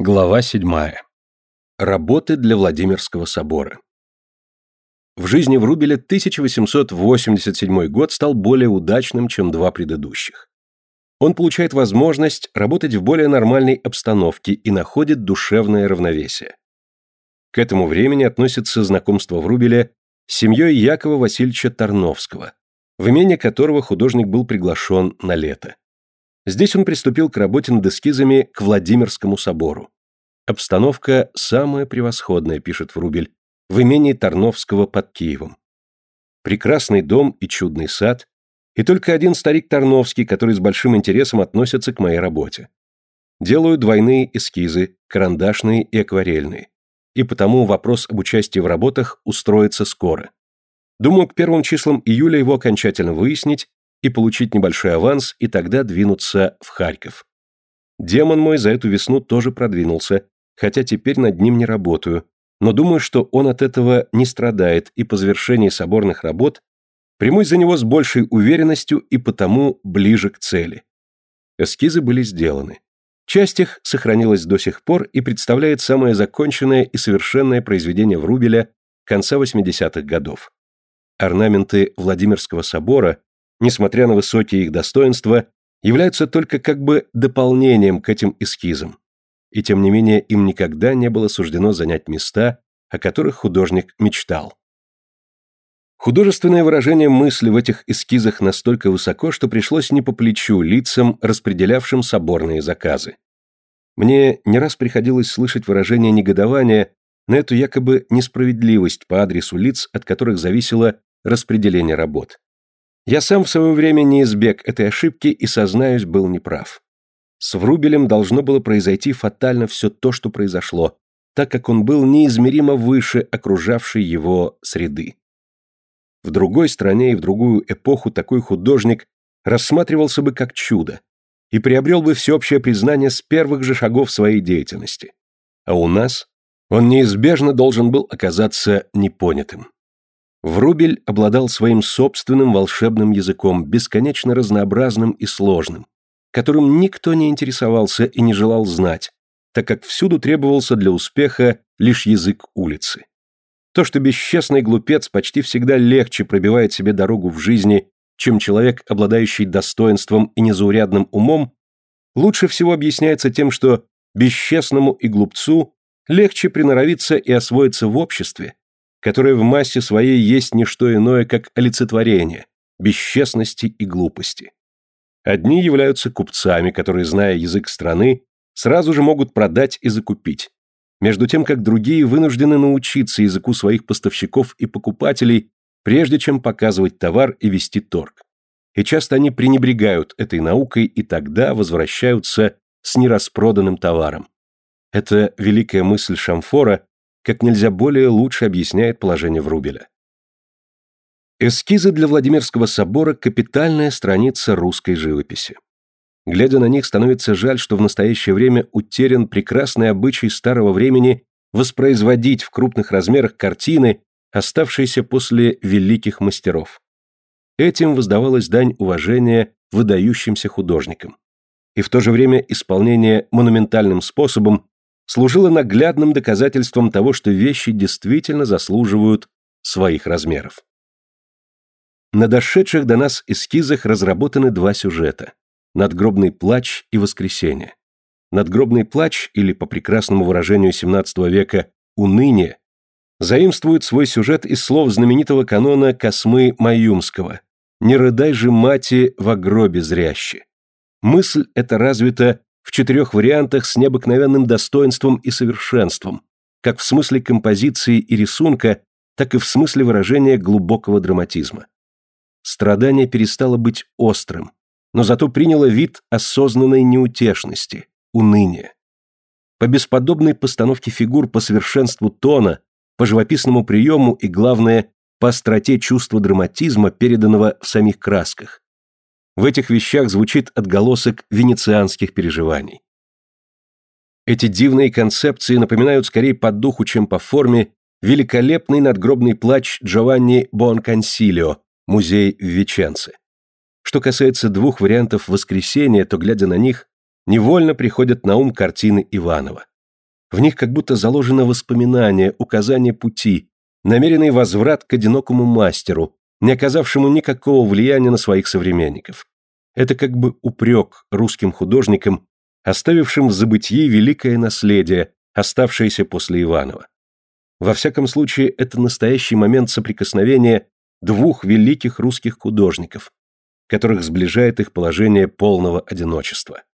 Глава 7. Работы для Владимирского собора. В жизни Врубеля 1887 год стал более удачным, чем два предыдущих. Он получает возможность работать в более нормальной обстановке и находит душевное равновесие. К этому времени относится знакомство Врубеля с семьей Якова Васильевича Тарновского, в имение которого художник был приглашен на лето. Здесь он приступил к работе над эскизами к Владимирскому собору. Обстановка самая превосходная, пишет Врубель, в имении Тарновского под Киевом. Прекрасный дом и чудный сад, и только один старик Тарновский, который с большим интересом относится к моей работе. Делаю двойные эскизы, карандашные и акварельные. И потому вопрос об участии в работах устроится скоро. Думаю, к первым числам июля его окончательно выяснить и получить небольшой аванс, и тогда двинуться в Харьков. Демон мой за эту весну тоже продвинулся, хотя теперь над ним не работаю, но думаю, что он от этого не страдает, и по завершении соборных работ примусь за него с большей уверенностью и потому ближе к цели. Эскизы были сделаны. Часть их сохранилась до сих пор и представляет самое законченное и совершенное произведение Врубеля конца 80-х годов. Орнаменты Владимирского собора несмотря на высокие их достоинства, являются только как бы дополнением к этим эскизам. И тем не менее им никогда не было суждено занять места, о которых художник мечтал. Художественное выражение мысли в этих эскизах настолько высоко, что пришлось не по плечу лицам, распределявшим соборные заказы. Мне не раз приходилось слышать выражение негодования на эту якобы несправедливость по адресу лиц, от которых зависело распределение работ. Я сам в свое время не избег этой ошибки и, сознаюсь, был неправ. С Врубелем должно было произойти фатально все то, что произошло, так как он был неизмеримо выше окружавшей его среды. В другой стране и в другую эпоху такой художник рассматривался бы как чудо и приобрел бы всеобщее признание с первых же шагов своей деятельности. А у нас он неизбежно должен был оказаться непонятым. Врубель обладал своим собственным волшебным языком, бесконечно разнообразным и сложным, которым никто не интересовался и не желал знать, так как всюду требовался для успеха лишь язык улицы. То, что бесчестный глупец почти всегда легче пробивает себе дорогу в жизни, чем человек, обладающий достоинством и незаурядным умом, лучше всего объясняется тем, что бесчестному и глупцу легче приноровиться и освоиться в обществе, которое в массе своей есть не что иное, как олицетворение бесчестности и глупости. Одни являются купцами, которые, зная язык страны, сразу же могут продать и закупить, между тем как другие вынуждены научиться языку своих поставщиков и покупателей, прежде чем показывать товар и вести торг. И часто они пренебрегают этой наукой и тогда возвращаются с нераспроданным товаром. Это великая мысль Шамфора, как нельзя более лучше объясняет положение Врубеля. Эскизы для Владимирского собора – капитальная страница русской живописи. Глядя на них, становится жаль, что в настоящее время утерян прекрасный обычай старого времени воспроизводить в крупных размерах картины, оставшиеся после великих мастеров. Этим воздавалась дань уважения выдающимся художникам. И в то же время исполнение монументальным способом служило наглядным доказательством того, что вещи действительно заслуживают своих размеров. На дошедших до нас эскизах разработаны два сюжета – надгробный плач и воскресение. Надгробный плач, или по прекрасному выражению XVII века «уныние», заимствует свой сюжет из слов знаменитого канона Космы Маюмского «Не рыдай же, мати, в гробе зряще». Мысль эта развита в четырех вариантах с необыкновенным достоинством и совершенством, как в смысле композиции и рисунка, так и в смысле выражения глубокого драматизма. Страдание перестало быть острым, но зато приняло вид осознанной неутешности, уныния. По бесподобной постановке фигур, по совершенству тона, по живописному приему и, главное, по остроте чувства драматизма, переданного в самих красках, в этих вещах звучит отголосок венецианских переживаний. Эти дивные концепции напоминают скорее по духу, чем по форме, великолепный надгробный плач Джованни Бонконсилио, музей в Веченце. Что касается двух вариантов воскресения, то, глядя на них, невольно приходят на ум картины Иванова. В них как будто заложено воспоминание, указание пути, намеренный возврат к одинокому мастеру, не оказавшему никакого влияния на своих современников. Это как бы упрек русским художникам, оставившим в забытии великое наследие, оставшееся после Иванова. Во всяком случае, это настоящий момент соприкосновения двух великих русских художников, которых сближает их положение полного одиночества.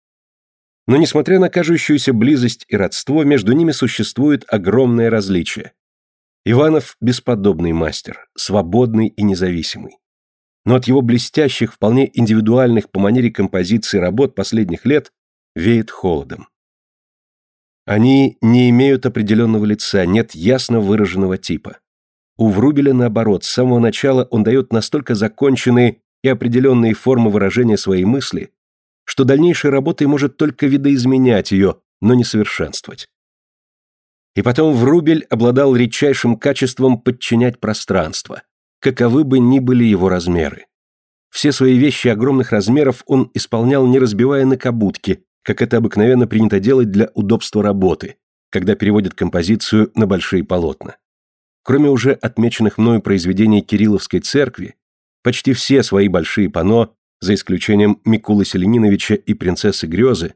Но несмотря на кажущуюся близость и родство, между ними существует огромное различие. Иванов – бесподобный мастер, свободный и независимый. Но от его блестящих, вполне индивидуальных по манере композиции работ последних лет веет холодом. Они не имеют определенного лица, нет ясно выраженного типа. У Врубеля, наоборот, с самого начала он дает настолько законченные и определенные формы выражения своей мысли, что дальнейшей работой может только видоизменять ее, но не совершенствовать. И потом Врубель обладал редчайшим качеством подчинять пространство, каковы бы ни были его размеры. Все свои вещи огромных размеров он исполнял, не разбивая на кабутки, как это обыкновенно принято делать для удобства работы, когда переводят композицию на большие полотна. Кроме уже отмеченных мною произведений Кирилловской церкви, почти все свои большие панно за исключением Микулы Селениновича и принцессы Грезы,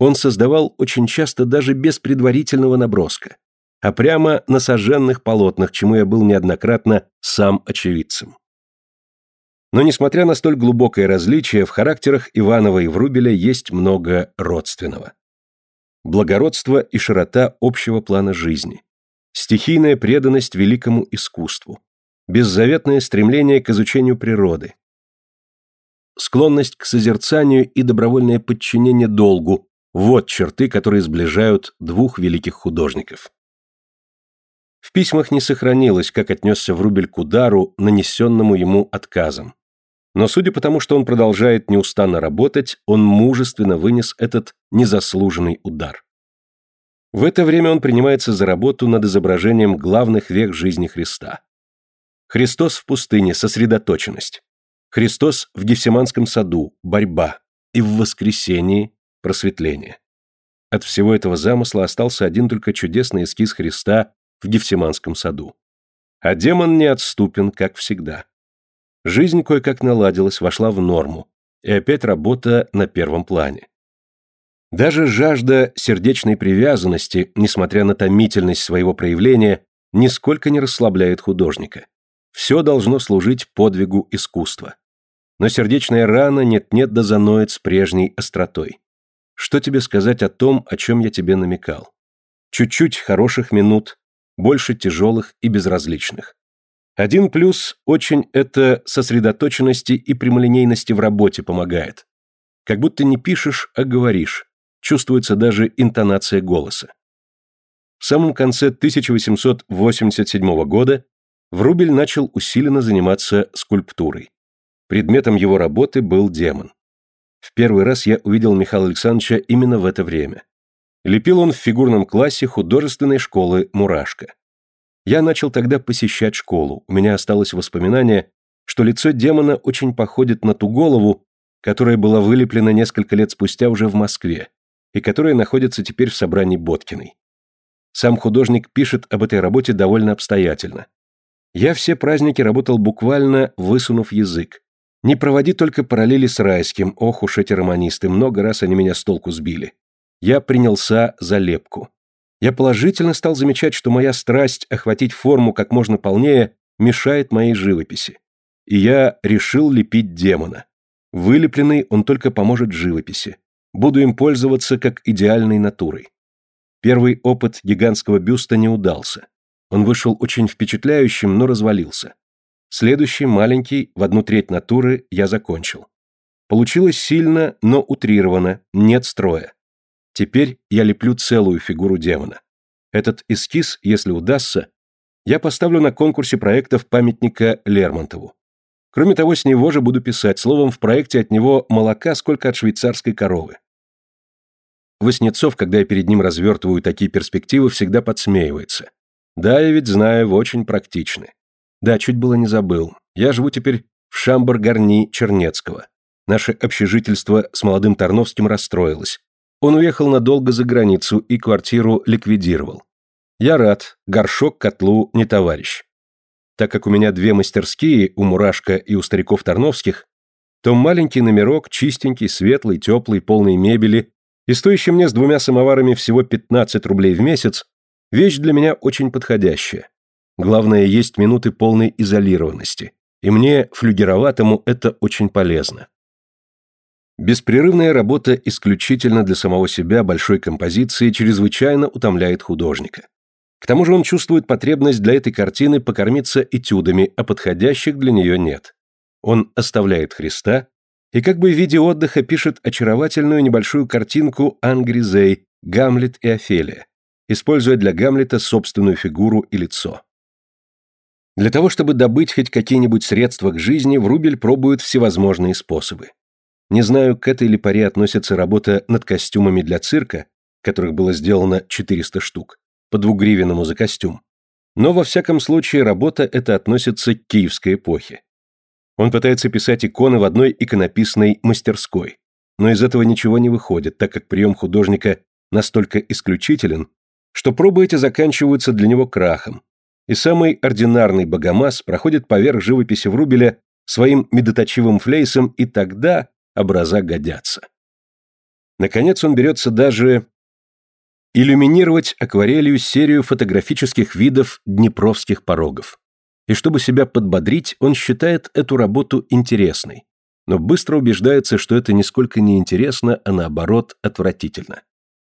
он создавал очень часто даже без предварительного наброска, а прямо на сожженных полотнах, чему я был неоднократно сам очевидцем. Но несмотря на столь глубокое различие, в характерах Иванова и Врубеля есть много родственного. Благородство и широта общего плана жизни, стихийная преданность великому искусству, беззаветное стремление к изучению природы, склонность к созерцанию и добровольное подчинение долгу – вот черты, которые сближают двух великих художников. В письмах не сохранилось, как отнесся Врубель к удару, нанесенному ему отказом. Но судя по тому, что он продолжает неустанно работать, он мужественно вынес этот незаслуженный удар. В это время он принимается за работу над изображением главных вех жизни Христа. Христос в пустыне – сосредоточенность. Христос в Гефсиманском саду – борьба, и в воскресении – просветление. От всего этого замысла остался один только чудесный эскиз Христа в Гефсиманском саду. А демон неотступен, как всегда. Жизнь кое-как наладилась, вошла в норму, и опять работа на первом плане. Даже жажда сердечной привязанности, несмотря на томительность своего проявления, нисколько не расслабляет художника. Все должно служить подвигу искусства но сердечная рана нет-нет да заноет с прежней остротой. Что тебе сказать о том, о чем я тебе намекал? Чуть-чуть хороших минут, больше тяжелых и безразличных. Один плюс очень это сосредоточенности и прямолинейности в работе помогает. Как будто не пишешь, а говоришь. Чувствуется даже интонация голоса. В самом конце 1887 года Врубель начал усиленно заниматься скульптурой. Предметом его работы был демон. В первый раз я увидел Михаила Александровича именно в это время. Лепил он в фигурном классе художественной школы «Мурашка». Я начал тогда посещать школу. У меня осталось воспоминание, что лицо демона очень походит на ту голову, которая была вылеплена несколько лет спустя уже в Москве, и которая находится теперь в собрании Боткиной. Сам художник пишет об этой работе довольно обстоятельно. Я все праздники работал буквально высунув язык, не проводи только параллели с райским, ох уж эти романисты, много раз они меня с толку сбили. Я принялся за лепку. Я положительно стал замечать, что моя страсть охватить форму как можно полнее мешает моей живописи. И я решил лепить демона. Вылепленный он только поможет живописи. Буду им пользоваться как идеальной натурой. Первый опыт гигантского бюста не удался. Он вышел очень впечатляющим, но развалился. Следующий, маленький, в одну треть натуры, я закончил. Получилось сильно, но утрировано, нет строя. Теперь я леплю целую фигуру демона. Этот эскиз, если удастся, я поставлю на конкурсе проектов памятника Лермонтову. Кроме того, с него же буду писать, словом, в проекте от него молока, сколько от швейцарской коровы. Воснецов, когда я перед ним развертываю такие перспективы, всегда подсмеивается. Да, я ведь знаю, вы очень практичны. Да, чуть было не забыл. Я живу теперь в Шамбар-Гарни Чернецкого. Наше общежительство с молодым Тарновским расстроилось. Он уехал надолго за границу и квартиру ликвидировал. Я рад, горшок котлу не товарищ. Так как у меня две мастерские, у Мурашка и у стариков Тарновских, то маленький номерок, чистенький, светлый, теплый, полный мебели и стоящий мне с двумя самоварами всего 15 рублей в месяц, вещь для меня очень подходящая. Главное, есть минуты полной изолированности, и мне, флюгероватому, это очень полезно. Беспрерывная работа исключительно для самого себя большой композиции чрезвычайно утомляет художника. К тому же он чувствует потребность для этой картины покормиться этюдами, а подходящих для нее нет. Он оставляет Христа и как бы в виде отдыха пишет очаровательную небольшую картинку Ангризей, Гамлет и Офелия, используя для Гамлета собственную фигуру и лицо. Для того, чтобы добыть хоть какие-нибудь средства к жизни, Врубель пробует всевозможные способы. Не знаю, к этой ли паре относится работа над костюмами для цирка, которых было сделано 400 штук, по двугривенному за костюм. Но во всяком случае работа эта относится к киевской эпохе. Он пытается писать иконы в одной иконописной мастерской, но из этого ничего не выходит, так как прием художника настолько исключителен, что пробы эти заканчиваются для него крахом, и самый ординарный богомаз проходит поверх живописи Врубеля своим медоточивым флейсом, и тогда образа годятся. Наконец он берется даже иллюминировать акварелью серию фотографических видов днепровских порогов. И чтобы себя подбодрить, он считает эту работу интересной, но быстро убеждается, что это нисколько не интересно, а наоборот отвратительно.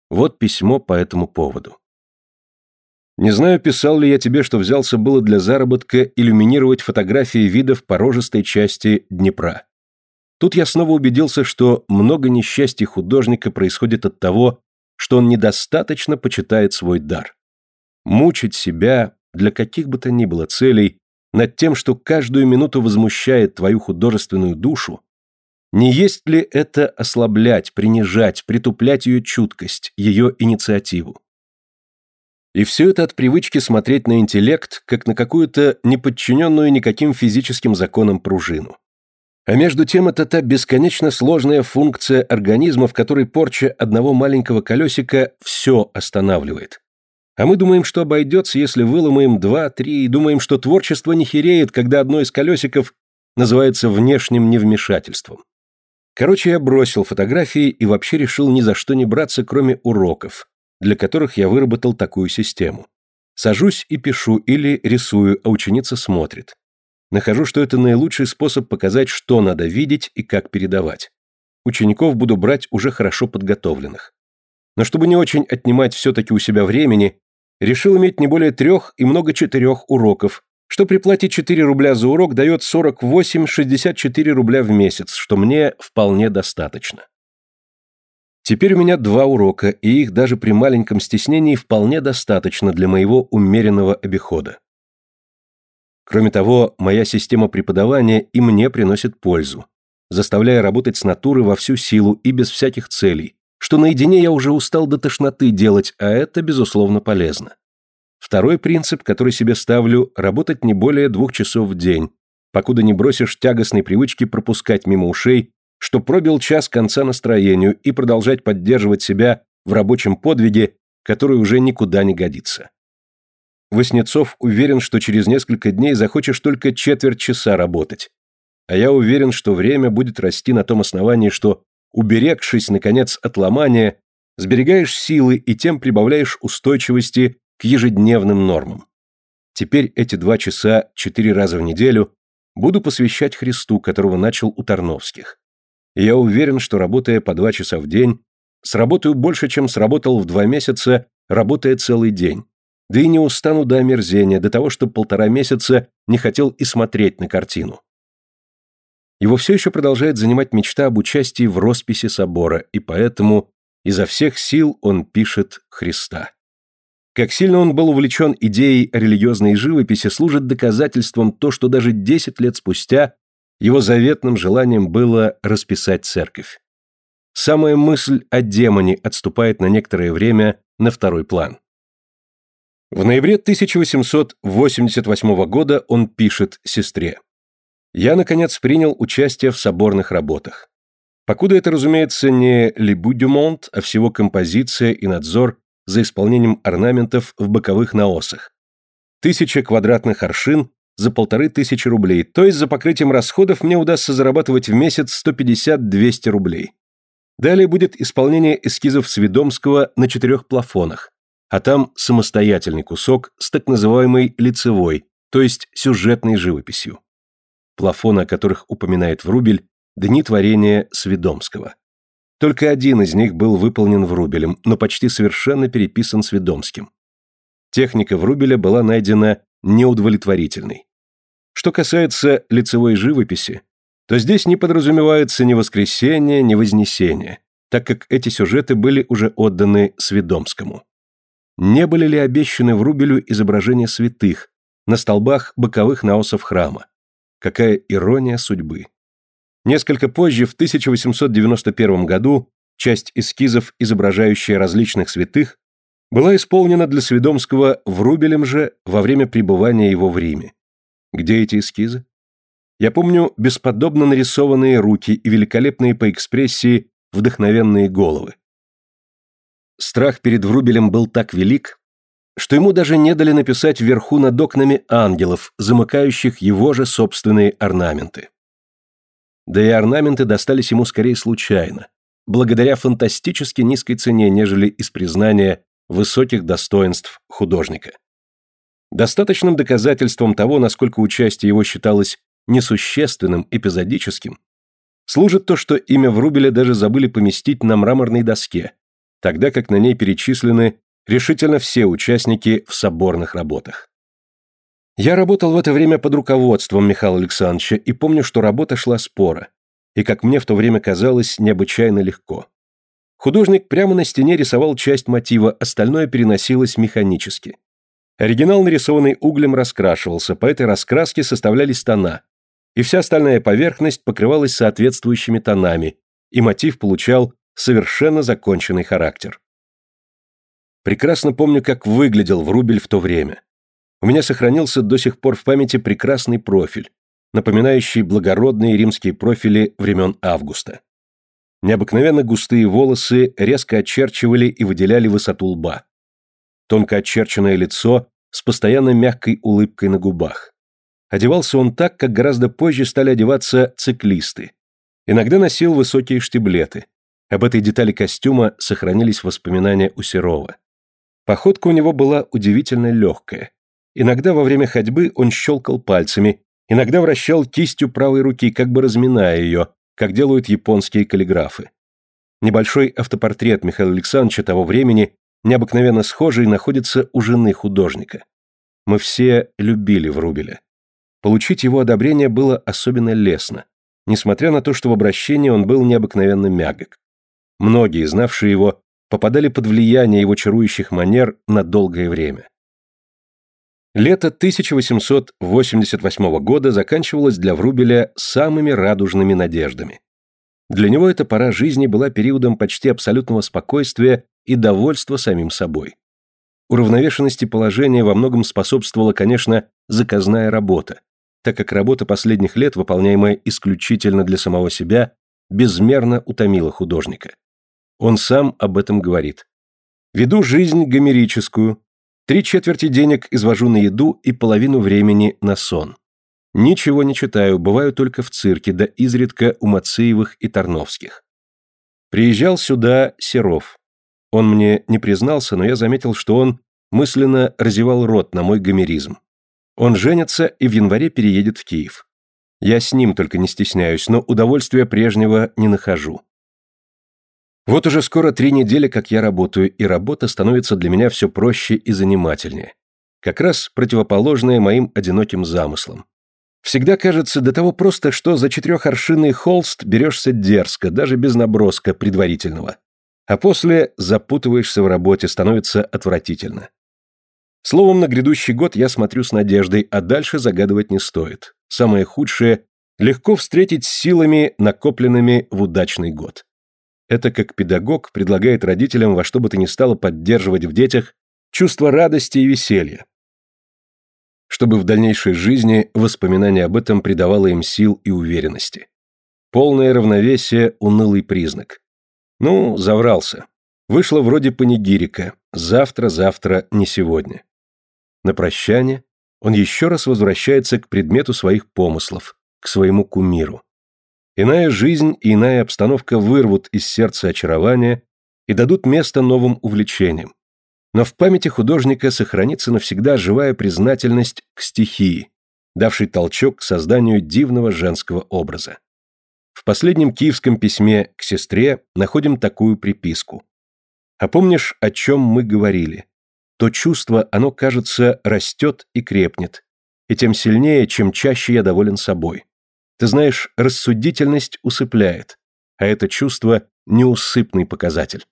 Вот письмо по этому поводу. Не знаю, писал ли я тебе, что взялся было для заработка иллюминировать фотографии видов порожистой части Днепра. Тут я снова убедился, что много несчастий художника происходит от того, что он недостаточно почитает свой дар. Мучить себя для каких бы то ни было целей над тем, что каждую минуту возмущает твою художественную душу, не есть ли это ослаблять, принижать, притуплять ее чуткость, ее инициативу? И все это от привычки смотреть на интеллект, как на какую-то неподчиненную никаким физическим законам пружину. А между тем это та бесконечно сложная функция организма, в которой порча одного маленького колесика все останавливает. А мы думаем, что обойдется, если выломаем два-три, и думаем, что творчество не хереет, когда одно из колесиков называется внешним невмешательством. Короче, я бросил фотографии и вообще решил ни за что не браться, кроме уроков, для которых я выработал такую систему. Сажусь и пишу или рисую, а ученица смотрит. Нахожу, что это наилучший способ показать, что надо видеть и как передавать. Учеников буду брать уже хорошо подготовленных. Но чтобы не очень отнимать все-таки у себя времени, решил иметь не более трех и много четырех уроков, что при плате 4 рубля за урок дает 48-64 рубля в месяц, что мне вполне достаточно. Теперь у меня два урока, и их даже при маленьком стеснении вполне достаточно для моего умеренного обихода. Кроме того, моя система преподавания и мне приносит пользу, заставляя работать с натуры во всю силу и без всяких целей, что наедине я уже устал до тошноты делать, а это, безусловно, полезно. Второй принцип, который себе ставлю, работать не более двух часов в день, покуда не бросишь тягостной привычки пропускать мимо ушей, что пробил час конца настроению и продолжать поддерживать себя в рабочем подвиге, который уже никуда не годится. Воснецов уверен, что через несколько дней захочешь только четверть часа работать. А я уверен, что время будет расти на том основании, что, уберегшись, наконец, от ломания, сберегаешь силы и тем прибавляешь устойчивости к ежедневным нормам. Теперь эти два часа четыре раза в неделю буду посвящать Христу, которого начал у Тарновских. Я уверен, что работая по два часа в день, сработаю больше, чем сработал в два месяца, работая целый день да и не устану до омерзения, до того, что полтора месяца не хотел и смотреть на картину. Его все еще продолжает занимать мечта об участии в росписи собора, и поэтому изо всех сил он пишет Христа. Как сильно он был увлечен идеей религиозной живописи, служит доказательством то, что даже 10 лет спустя его заветным желанием было расписать церковь. Самая мысль о демоне отступает на некоторое время на второй план. В ноябре 1888 года он пишет сестре. «Я, наконец, принял участие в соборных работах. Покуда это, разумеется, не «Лебу Дюмонт», а всего композиция и надзор за исполнением орнаментов в боковых наосах. Тысяча квадратных аршин за полторы тысячи рублей, то есть за покрытием расходов мне удастся зарабатывать в месяц 150-200 рублей. Далее будет исполнение эскизов Сведомского на четырех плафонах, а там самостоятельный кусок с так называемой лицевой, то есть сюжетной живописью. Плафоны, о которых упоминает Врубель, дни творения Сведомского. Только один из них был выполнен Врубелем, но почти совершенно переписан Сведомским. Техника Врубеля была найдена неудовлетворительной. Что касается лицевой живописи, то здесь не подразумевается ни воскресение, ни вознесение, так как эти сюжеты были уже отданы Сведомскому. Не были ли обещаны Врубелю изображения святых на столбах боковых наосов храма? Какая ирония судьбы. Несколько позже, в 1891 году, часть эскизов, изображающая различных святых, была исполнена для Сведомского Врубелем же во время пребывания его в Риме. Где эти эскизы? Я помню бесподобно нарисованные руки и великолепные по экспрессии вдохновенные головы. Страх перед Врубелем был так велик, что ему даже не дали написать вверху над окнами ангелов, замыкающих его же собственные орнаменты. Да и орнаменты достались ему скорее случайно, благодаря фантастически низкой цене, нежели из признания высоких достоинств художника. Достаточным доказательством того, насколько участие его считалось несущественным, эпизодическим, служит то, что имя Врубеля даже забыли поместить на мраморной доске, тогда как на ней перечислены решительно все участники в соборных работах. Я работал в это время под руководством Михаила Александровича и помню, что работа шла спора, и, как мне в то время казалось, необычайно легко. Художник прямо на стене рисовал часть мотива, остальное переносилось механически. Оригинал, нарисованный углем, раскрашивался, по этой раскраске составлялись тона, и вся остальная поверхность покрывалась соответствующими тонами, и мотив получал совершенно законченный характер. Прекрасно помню, как выглядел Врубель в то время. У меня сохранился до сих пор в памяти прекрасный профиль, напоминающий благородные римские профили времен Августа. Необыкновенно густые волосы резко очерчивали и выделяли высоту лба. Тонко очерченное лицо с постоянно мягкой улыбкой на губах. Одевался он так, как гораздо позже стали одеваться циклисты. Иногда носил высокие штиблеты. Об этой детали костюма сохранились воспоминания у Серова. Походка у него была удивительно легкая. Иногда во время ходьбы он щелкал пальцами, иногда вращал кистью правой руки, как бы разминая ее, как делают японские каллиграфы. Небольшой автопортрет Михаила Александровича того времени, необыкновенно схожий, находится у жены художника. Мы все любили Врубеля. Получить его одобрение было особенно лестно, несмотря на то, что в обращении он был необыкновенно мягок. Многие, знавшие его, попадали под влияние его чарующих манер на долгое время. Лето 1888 года заканчивалось для Врубеля самыми радужными надеждами. Для него эта пора жизни была периодом почти абсолютного спокойствия и довольства самим собой. Уравновешенности положения во многом способствовала, конечно, заказная работа, так как работа последних лет, выполняемая исключительно для самого себя, безмерно утомила художника. Он сам об этом говорит. «Веду жизнь гомерическую, Три четверти денег извожу на еду и половину времени на сон. Ничего не читаю, бываю только в цирке, да изредка у Мациевых и Тарновских. Приезжал сюда Серов. Он мне не признался, но я заметил, что он мысленно разевал рот на мой гомеризм. Он женится и в январе переедет в Киев. Я с ним только не стесняюсь, но удовольствия прежнего не нахожу. Вот уже скоро три недели, как я работаю, и работа становится для меня все проще и занимательнее. Как раз противоположное моим одиноким замыслам. Всегда кажется до того просто, что за четырехоршинный холст берешься дерзко, даже без наброска предварительного. А после запутываешься в работе, становится отвратительно. Словом, на грядущий год я смотрю с надеждой, а дальше загадывать не стоит. Самое худшее – легко встретить силами, накопленными в удачный год. Это как педагог предлагает родителям во что бы то ни стало поддерживать в детях чувство радости и веселья, чтобы в дальнейшей жизни воспоминание об этом придавало им сил и уверенности. Полное равновесие – унылый признак. Ну, заврался. Вышло вроде панигирика. Завтра, завтра, не сегодня. На прощание он еще раз возвращается к предмету своих помыслов, к своему кумиру. Иная жизнь и иная обстановка вырвут из сердца очарование и дадут место новым увлечениям. Но в памяти художника сохранится навсегда живая признательность к стихии, давшей толчок к созданию дивного женского образа. В последнем киевском письме к сестре находим такую приписку. «А помнишь, о чем мы говорили? То чувство, оно, кажется, растет и крепнет, и тем сильнее, чем чаще я доволен собой. Ты знаешь, рассудительность усыпляет, а это чувство – неусыпный показатель.